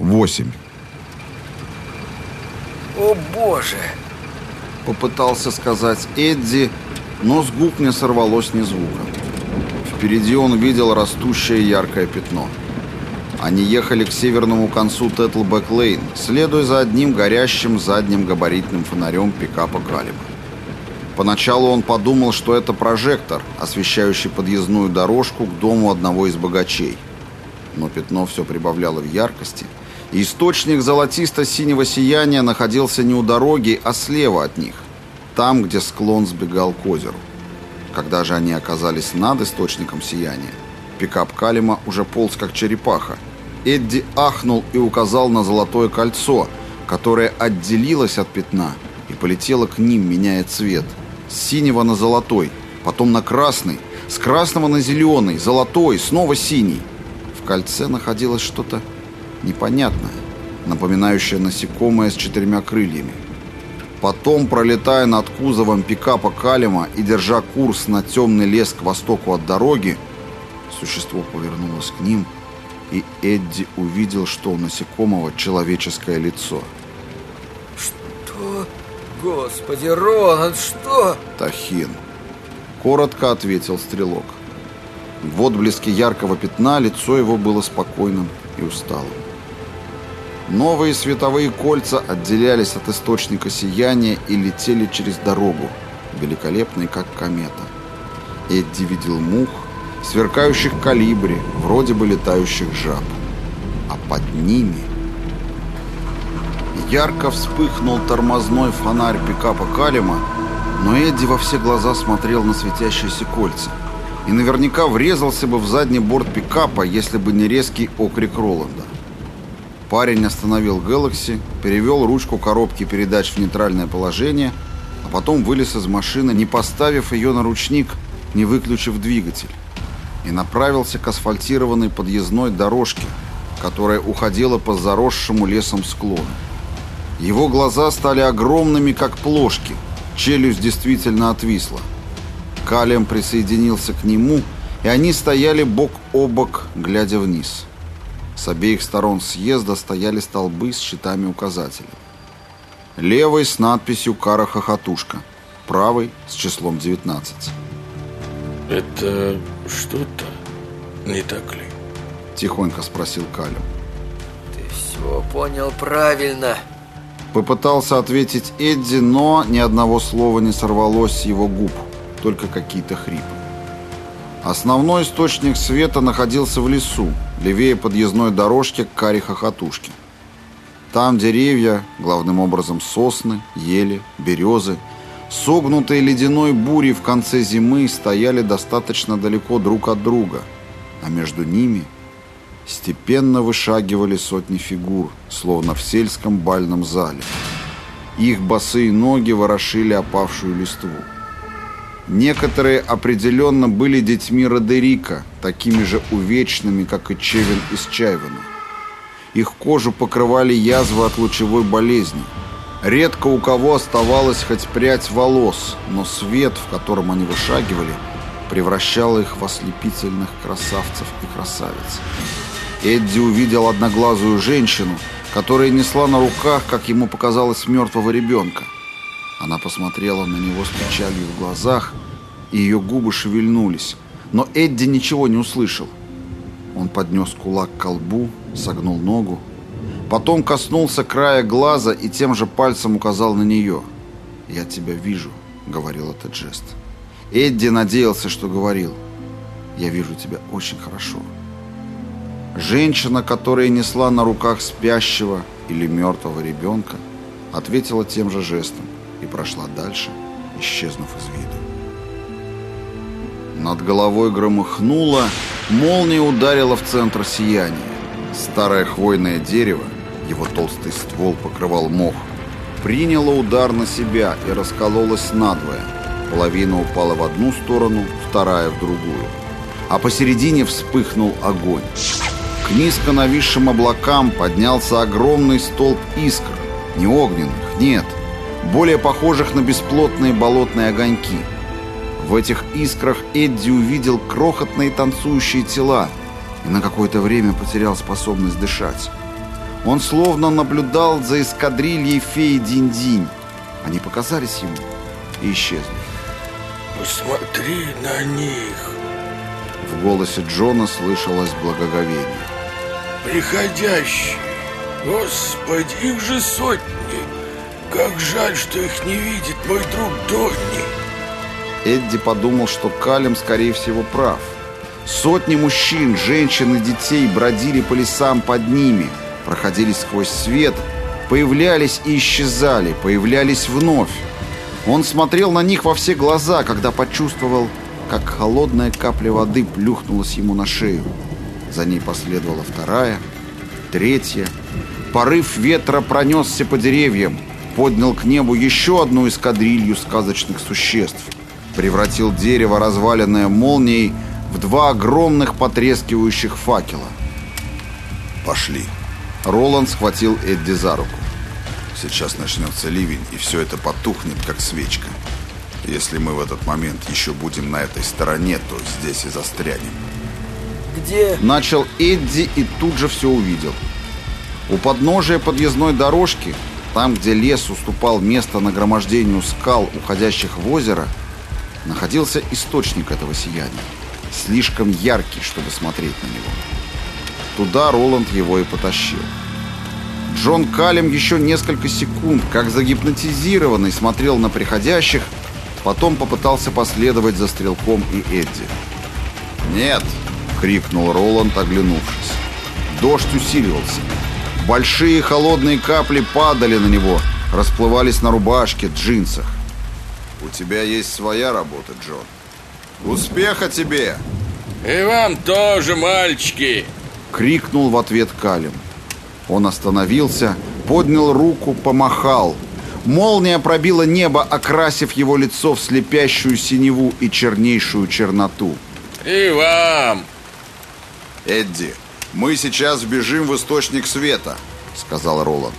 Восемь. О боже! Попытался сказать Эдди, но с губ не сорвалось ни звука. Впереди он видел растущее яркое пятно. Они ехали к северному концу Тетлбэк-Лейн, следуя за одним горящим задним габаритным фонарем пикапа Калиба. Поначалу он подумал, что это прожектор, освещающий подъездную дорожку к дому одного из богачей. Но пятно все прибавляло в яркости, источник золотисто-синего сияния находился не у дороги, а слева от них, там, где склон сбегал к озеру. Когда же они оказались над источником сияния, пикап Калима уже полз как черепаха. Эдди ахнул и указал на золотое кольцо, которое отделилось от пятна и полетело к ним, меняя цвет. С синего на золотой, потом на красный, с красного на зеленый, золотой, снова синий. В кольце находилось что-то непонятное, напоминающее насекомое с четырьмя крыльями. Потом, пролетая над кузовом пикапа Калима и держа курс на темный лес к востоку от дороги, существо повернулось к ним, и Эдди увидел, что у насекомого человеческое лицо. Что? Господи, Рональд, что? Тахин. Коротко ответил стрелок. В отблеске яркого пятна лицо его было спокойным и усталым. Новые световые кольца отделялись от источника сияния и летели через дорогу, великолепные, как комета. Эдди видел мух, сверкающих калибри, вроде бы летающих жаб. А под ними... Ярко вспыхнул тормозной фонарь пикапа Калима, но Эдди во все глаза смотрел на светящиеся кольца и наверняка врезался бы в задний борт пикапа, если бы не резкий окрик Роланда. Парень остановил Galaxy, перевел ручку коробки передач в нейтральное положение, а потом вылез из машины, не поставив ее на ручник, не выключив двигатель, и направился к асфальтированной подъездной дорожке, которая уходила по заросшему лесом склону. Его глаза стали огромными, как плошки, челюсть действительно отвисла. Калем присоединился к нему, и они стояли бок о бок, глядя вниз. С обеих сторон съезда стояли столбы с щитами указателей. Левый с надписью «Кара Хохотушка», правый с числом 19. «Это что-то, не так ли?» – тихонько спросил Калем. Ты все понял правильно. Попытался ответить Эдди, но ни одного слова не сорвалось с его губ, только какие-то хрипы. Основной источник света находился в лесу, левее подъездной дорожки к каре хохотушки. Там деревья, главным образом сосны, ели, березы, согнутые ледяной бурей в конце зимы стояли достаточно далеко друг от друга, а между ними степенно вышагивали сотни фигур, словно в сельском бальном зале. Их босые ноги ворошили опавшую листву. Некоторые определенно были детьми Родерика, такими же увечными, как и Чевин из Чайвена. Их кожу покрывали язвы от лучевой болезни. Редко у кого оставалась хоть прядь волос, но свет, в котором они вышагивали, превращал их в ослепительных красавцев и красавиц. Эдди увидел одноглазую женщину, которая несла на руках, как ему показалось, мертвого ребенка. Она посмотрела на него с печалью в глазах, и ее губы шевельнулись. Но Эдди ничего не услышал. Он поднес кулак к колбу, согнул ногу. Потом коснулся края глаза и тем же пальцем указал на нее. «Я тебя вижу», — говорил этот жест. Эдди надеялся, что говорил. «Я вижу тебя очень хорошо». Женщина, которая несла на руках спящего или мертвого ребенка, ответила тем же жестом и прошла дальше, исчезнув из виду. Над головой громыхнуло, молния ударила в центр сияния. Старое хвойное дерево, его толстый ствол покрывал мох, приняло удар на себя и раскололось надвое. Половина упала в одну сторону, вторая в другую. А посередине вспыхнул огонь. К низко нависшим облакам поднялся огромный столб искр. Не огненных, нет, более похожих на бесплотные болотные огоньки. В этих искрах Эдди увидел крохотные танцующие тела и на какое-то время потерял способность дышать. Он словно наблюдал за эскадрильей феи Динь-Динь. Они показались ему и исчезли. «Посмотри на них!» В голосе Джона слышалось благоговение. «Приходящие! Господи, их же сотни! Как жаль, что их не видит мой друг Донни!» Эдди подумал, что Калем, скорее всего, прав. Сотни мужчин, женщин и детей бродили по лесам под ними, проходили сквозь свет, появлялись и исчезали, появлялись вновь. Он смотрел на них во все глаза, когда почувствовал, как холодная капля воды плюхнулась ему на шею. За ней последовала вторая, третья. Порыв ветра пронесся по деревьям, поднял к небу еще одну эскадрилью сказочных существ, превратил дерево, разваленное молнией, в два огромных потрескивающих факела. Пошли. Роланд схватил Эдди за руку. Сейчас начнется ливень, и все это потухнет, как свечка. Если мы в этот момент еще будем на этой стороне, то здесь и застрянем. Где? Начал Эдди и тут же все увидел. У подножия подъездной дорожки, там, где лес уступал место нагромождению скал, уходящих в озеро, находился источник этого сияния. Слишком яркий, чтобы смотреть на него. Туда Роланд его и потащил. Джон Калем еще несколько секунд, как загипнотизированный, смотрел на приходящих, потом попытался последовать за стрелком и Эдди. «Нет!» — крикнул Роланд, оглянувшись. Дождь усиливался. Большие холодные капли падали на него, расплывались на рубашке, джинсах. «У тебя есть своя работа, Джон. Успеха тебе!» «И вам тоже, мальчики!» — крикнул в ответ Калим. Он остановился, поднял руку, помахал. Молния пробила небо, окрасив его лицо в слепящую синеву и чернейшую черноту. «И вам!» «Эдди, мы сейчас бежим в источник света», — сказал Роланд.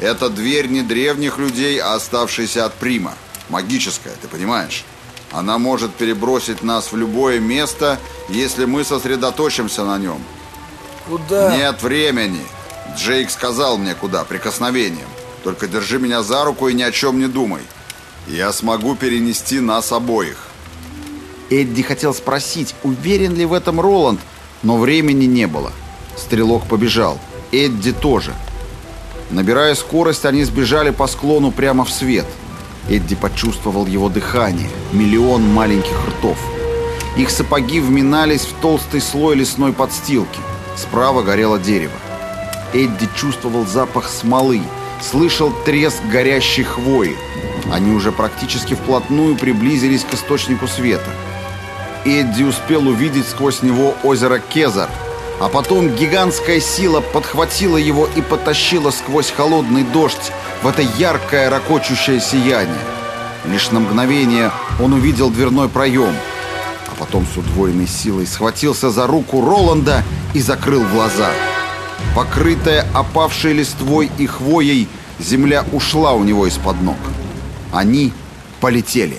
«Это дверь не древних людей, а оставшаяся от Прима. Магическая, ты понимаешь? Она может перебросить нас в любое место, если мы сосредоточимся на нем». Куда? «Нет времени. Джейк сказал мне, куда, прикосновением. Только держи меня за руку и ни о чем не думай. Я смогу перенести нас обоих». Эдди хотел спросить, уверен ли в этом Роланд, но времени не было. Стрелок побежал. Эдди тоже. Набирая скорость, они сбежали по склону прямо в свет. Эдди почувствовал его дыхание. Миллион маленьких ртов. Их сапоги вминались в толстый слой лесной подстилки. Справа горело дерево. Эдди чувствовал запах смолы, слышал треск горящей хвои. Они уже практически вплотную приблизились к источнику света. Эдди успел увидеть сквозь него озеро Кезар, а потом гигантская сила подхватила его и потащила сквозь холодный дождь в это яркое ракочущее сияние. Лишь на мгновение он увидел дверной проем, а потом с удвоенной силой схватился за руку Роланда и закрыл глаза. Покрытая опавшей листвой и хвоей, земля ушла у него из-под ног. Они полетели.